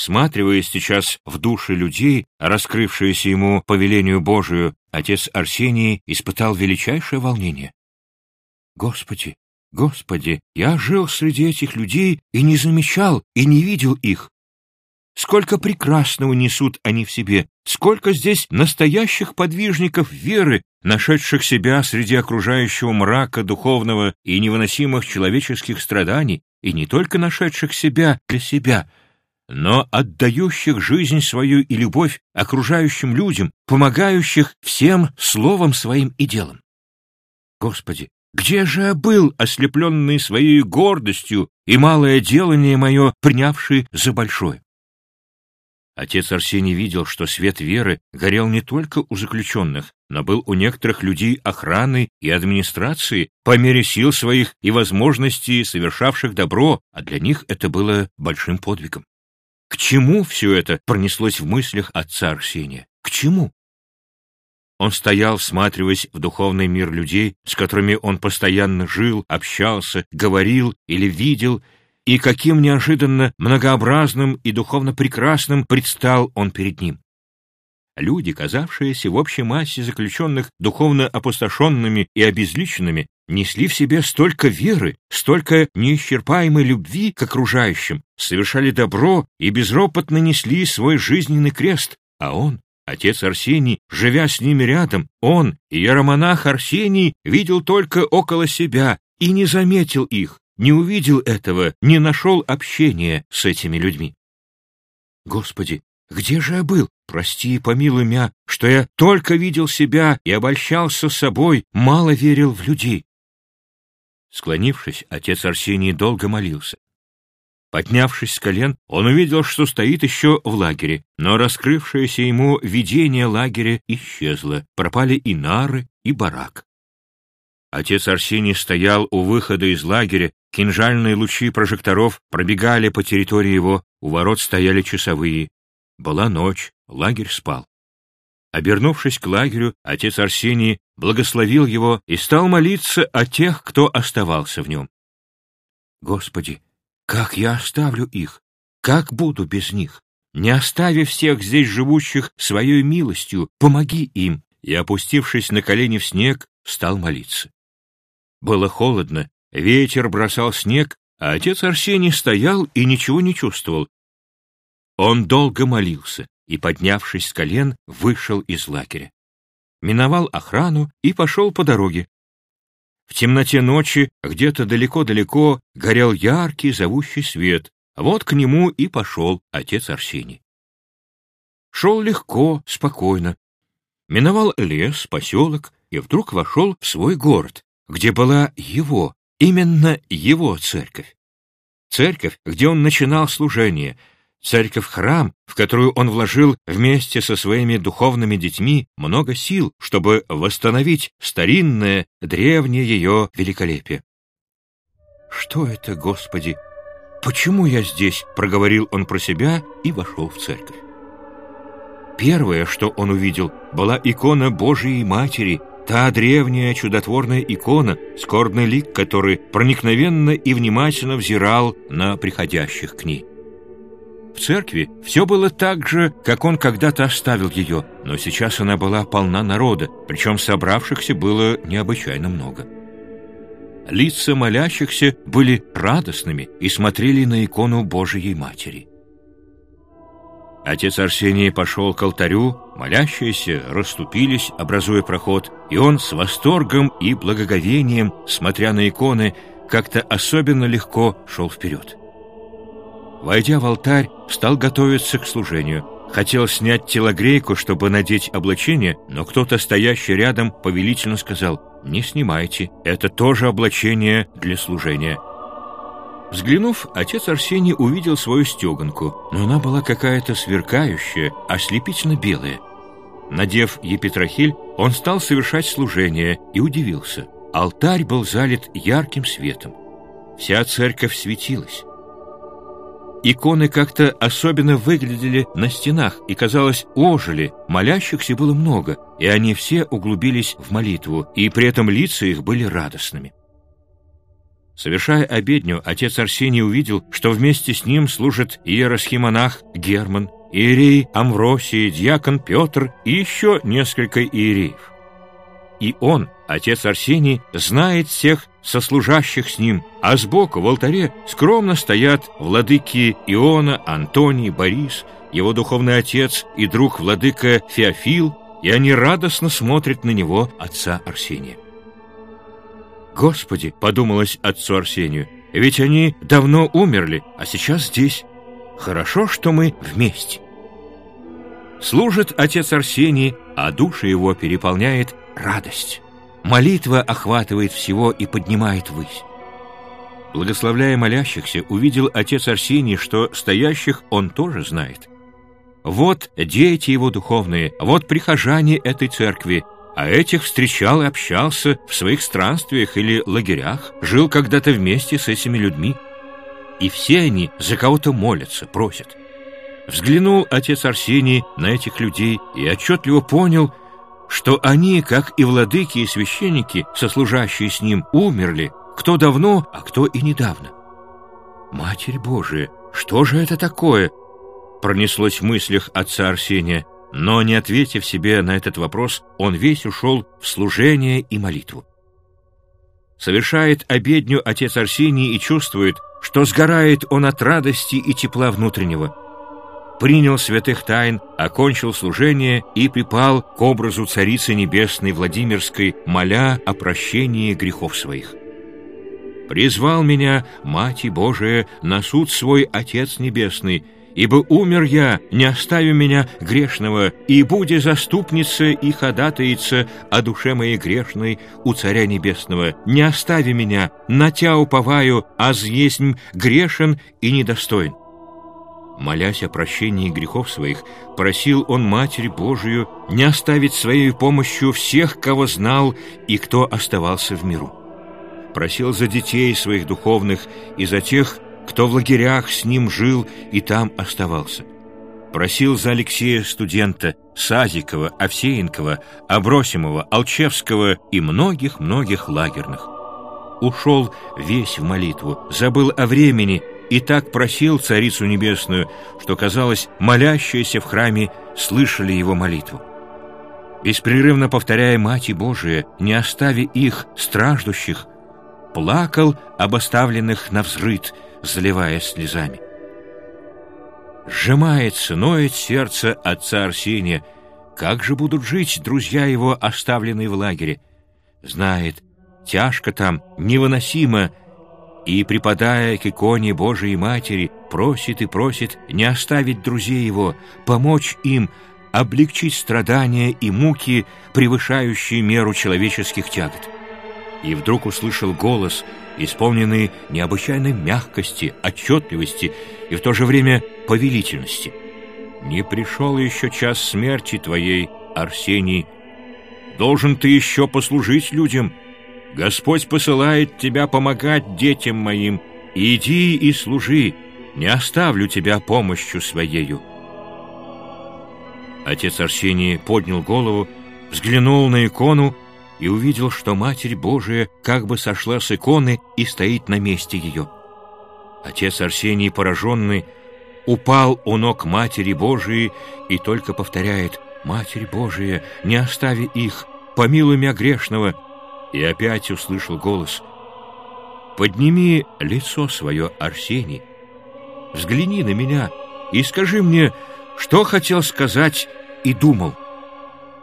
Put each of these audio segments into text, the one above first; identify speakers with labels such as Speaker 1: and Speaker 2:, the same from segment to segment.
Speaker 1: всматриваясь сейчас в души людей, раскрывшиеся ему по велению Божию, отец Арсений испытал величайшее волнение. «Господи, Господи, я жил среди этих людей и не замечал, и не видел их. Сколько прекрасного несут они в себе, сколько здесь настоящих подвижников веры, нашедших себя среди окружающего мрака духовного и невыносимых человеческих страданий, и не только нашедших себя для себя, но отдающих жизнь свою и любовь окружающим людям, помогающих всем словом своим и делом. Господи, где же я был, ослепленный своей гордостью и малое делание мое, принявший за большое? Отец Арсений видел, что свет веры горел не только у заключенных, но был у некоторых людей охраны и администрации по мере сил своих и возможностей, совершавших добро, а для них это было большим подвигом. К чему все это пронеслось в мыслях отца Арсения? К чему? Он стоял, всматриваясь в духовный мир людей, с которыми он постоянно жил, общался, говорил или видел, и каким неожиданно многообразным и духовно прекрасным предстал он перед ним. Люди, казавшиеся в общей массе заключенных духовно опустошенными и обезличенными, несли в себе столько веры, столько неисчерпаемой любви к окружающим, совершали добро и безропотно несли свой жизненный крест, а он, отец Арсений, живя с ними рядом, он, иеромонах Арсений, видел только около себя и не заметил их, не увидел этого, не нашел общения с этими людьми. Господи, где же я был? Прости и помилуй меня, что я только видел себя и обольщался собой, мало верил в людей. Склонившись, отец Арсений долго молился. Поднявшись с колен, он увидел, что стоит еще в лагере, но раскрывшееся ему видение лагеря исчезло, пропали и нары, и барак. Отец Арсений стоял у выхода из лагеря, кинжальные лучи прожекторов пробегали по территории его, у ворот стояли часовые. Была ночь, лагерь спал. Обернувшись к лагерю, отец Арсений благословил его и стал молиться о тех, кто оставался в нем. «Господи, как я оставлю их? Как буду без них? Не оставив всех здесь живущих своей милостью, помоги им!» И, опустившись на колени в снег, стал молиться. Было холодно, ветер бросал снег, а отец Арсений стоял и ничего не чувствовал. Он долго молился и, поднявшись с колен, вышел из лагеря. Миновал охрану и пошел по дороге. В темноте ночи, где-то далеко-далеко, горел яркий зовущий свет. Вот к нему и пошел отец Арсений. Шел легко, спокойно. Миновал лес, поселок и вдруг вошел в свой город, где была его, именно его церковь. Церковь, где он начинал служение, церковь-храм, в которую он вложил вместе со своими духовными детьми много сил, чтобы восстановить старинное, древнее ее великолепие. «Что это, Господи? Почему я здесь?» — проговорил он про себя и вошел в церковь. Первое, что он увидел, была икона Божией Матери, Та древняя чудотворная икона, скорбный лик который проникновенно и внимательно взирал на приходящих к ней. Церкви все было так же, как он когда-то оставил ее, но сейчас она была полна народа, причем собравшихся было необычайно много. Лица молящихся были радостными и смотрели на икону Божией Матери. Отец Арсений пошел к алтарю, молящиеся расступились, образуя проход, и он с восторгом и благоговением, смотря на иконы, как-то особенно легко шел вперед. Войдя в алтарь, стал готовиться к служению. Хотел снять телогрейку, чтобы надеть облачение, но кто-то, стоящий рядом, повелительно сказал «Не снимайте, это тоже облачение для служения». Взглянув, отец Арсений увидел свою стеганку, но она была какая-то сверкающая, ослепительно белая. Надев епитрахиль, он стал совершать служение и удивился. Алтарь был залит ярким светом. Вся церковь светилась. Иконы как-то особенно выглядели на стенах и, казалось, ожили, молящихся было много, и они все углубились в молитву, и при этом лица их были радостными. Совершая обедню, отец Арсений увидел, что вместе с ним служат иеросхимонах Герман, иерей Амвросий, дьякон Петр и еще несколько иереев. И он, отец Арсений, знает всех сослужащих с ним, а сбоку в алтаре скромно стоят владыки Иона, Антоний, Борис, его духовный отец и друг владыка Феофил, и они радостно смотрят на него, отца Арсения. «Господи!» — подумалось отцу Арсению. «Ведь они давно умерли, а сейчас здесь. Хорошо, что мы вместе». Служит отец Арсений, а душа его переполняет радость. Молитва охватывает всего и поднимает ввысь. Благословляя молящихся, увидел отец Арсений, что стоящих он тоже знает. Вот дети его духовные, вот прихожане этой церкви, а этих встречал и общался в своих странствиях или лагерях, жил когда-то вместе с этими людьми. И все они за кого-то молятся, просят. Взглянул отец Арсений на этих людей и отчетливо понял, что они, как и владыки и священники, сослужащие с ним, умерли, кто давно, а кто и недавно. «Матерь Божия, что же это такое?» Пронеслось в мыслях отца Арсения – но, не ответив себе на этот вопрос, он весь ушел в служение и молитву. Совершает обедню отец Арсений и чувствует, что сгорает он от радости и тепла внутреннего. Принял святых тайн, окончил служение и припал к образу Царицы Небесной Владимирской, моля о прощении грехов своих. «Призвал меня, Мать Божия, на суд свой Отец Небесный», Ибо умер я, не оставив меня грешного, и буди заступница и ходатаица о душе моей грешной у Царя Небесного. Не остави меня, на Тя уповаю, а есть грешен и недостоин». Молясь о прощении грехов своих, просил он Матерь Божию не оставить своей помощью всех, кого знал и кто оставался в миру. Просил за детей своих духовных и за тех, кто в лагерях с ним жил и там оставался. Просил за Алексея студента, Сазикова, Овсеенкова, Абросимова, Алчевского и многих-многих лагерных. Ушел весь в молитву, забыл о времени и так просил Царицу Небесную, что, казалось, молящиеся в храме слышали его молитву. Беспрерывно повторяя «Мати Божия, не остави их, страждущих», плакал об оставленных на взрыт, заливаясь слезами. Сжимается, ноет сердце отца Арсения. Как же будут жить друзья его, оставленные в лагере? Знает, тяжко там, невыносимо, и, припадая к иконе Божией Матери, просит и просит не оставить друзей его, помочь им, облегчить страдания и муки, превышающие меру человеческих тягот. И вдруг услышал голос — исполненные необычайной мягкости, отчетливости и в то же время повелительности. «Не пришел еще час смерти твоей, Арсений. Должен ты еще послужить людям. Господь посылает тебя помогать детям моим. Иди и служи, не оставлю тебя помощью своею». Отец Арсений поднял голову, взглянул на икону и увидел, что Матерь Божия как бы сошла с иконы и стоит на месте ее. Отец Арсений, пораженный, упал у ног Матери Божией и только повторяет «Матерь Божия, не остави их, помилуй меня грешного!» И опять услышал голос «Подними лицо свое, Арсений, взгляни на меня и скажи мне, что хотел сказать и думал».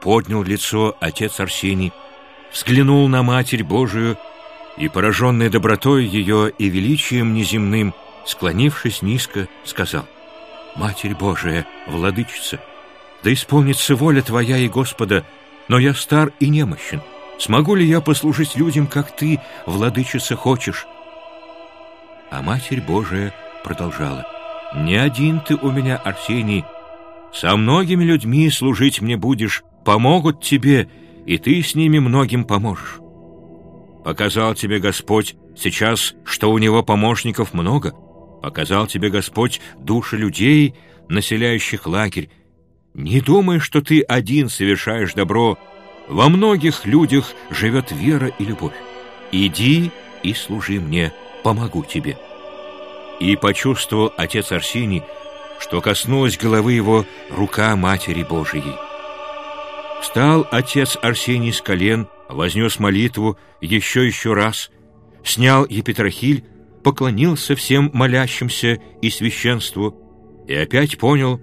Speaker 1: Поднял лицо отец Арсений, взглянул на Матерь Божию и, пораженный добротой ее и величием неземным, склонившись низко, сказал, «Матерь Божия, владычица, да исполнится воля Твоя и Господа, но я стар и немощен. Смогу ли я послужить людям, как Ты, владычица, хочешь?» А Матерь Божия продолжала, «Не один ты у меня, Арсений, со многими людьми служить мне будешь, помогут тебе, и ты с ними многим поможешь. Показал тебе Господь сейчас, что у Него помощников много. Показал тебе Господь души людей, населяющих лагерь. Не думай, что ты один совершаешь добро. Во многих людях живет вера и любовь. Иди и служи мне, помогу тебе». И почувствовал отец Арсений, что коснулась головы его рука Матери Божией. Встал отец Арсений с колен, вознес молитву еще еще раз, снял епитрахиль, поклонился всем молящимся и священству и опять понял,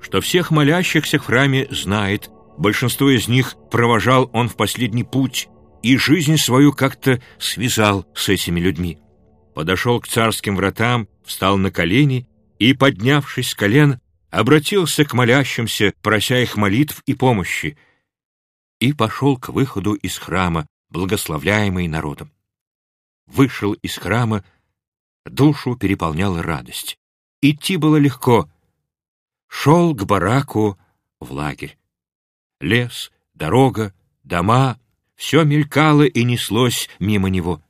Speaker 1: что всех молящихся в храме знает, большинство из них провожал он в последний путь и жизнь свою как-то связал с этими людьми. Подошел к царским вратам, встал на колени и, поднявшись с колен, обратился к молящимся, прося их молитв и помощи, и пошел к выходу из храма, благословляемый народом. Вышел из храма, душу переполняла радость. Идти было легко. Шел к бараку в лагерь. Лес, дорога, дома — все мелькало и неслось мимо него.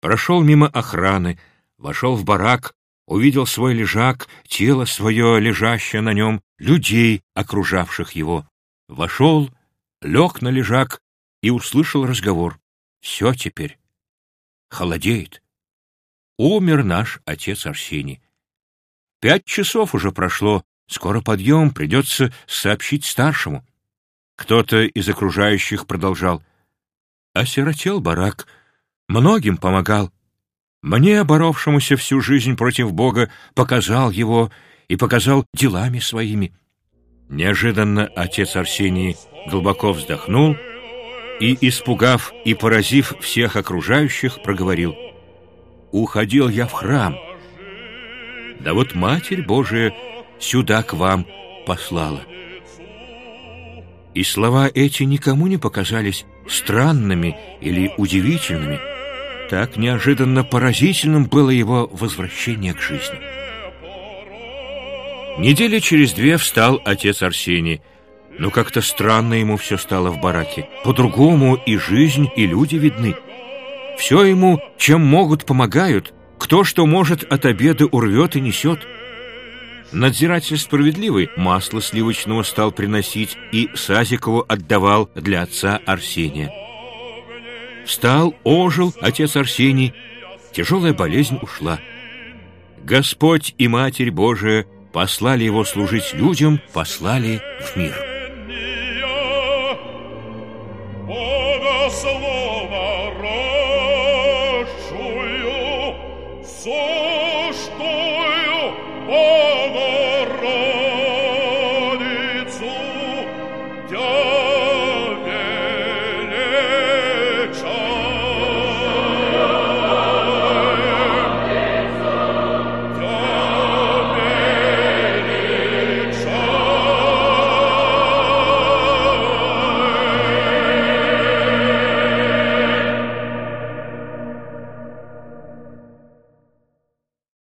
Speaker 1: Прошел мимо охраны, вошел в барак, увидел свой лежак, тело свое, лежащее на нем, людей, окружавших его. Вошел, лег на лежак и услышал разговор. Все теперь. Холодеет. Умер наш отец Арсений. Пять часов уже прошло, скоро подъем, придется сообщить старшему. Кто-то из окружающих продолжал. Осиротел барак, многим помогал. Мне, боровшемуся всю жизнь против Бога, показал его и показал делами своими. Неожиданно отец Арсений глубоко вздохнул и, испугав и поразив всех окружающих, проговорил. «Уходил я в храм. Да вот Матерь Божия сюда к вам послала». И слова эти никому не показались странными или удивительными. Так неожиданно поразительным было его возвращение к жизни. Недели через две встал отец Арсений. Но как-то странно ему все стало в бараке. По-другому и жизнь, и люди видны. Все ему, чем могут, помогают. Кто что может, от обеда урвет и несет. Надзиратель справедливый масло сливочного стал приносить и Сазикову отдавал для отца Арсения. Встал, ожил отец Арсений, тяжелая болезнь ушла. Господь и Матерь Божия послали его служить людям, послали в мир.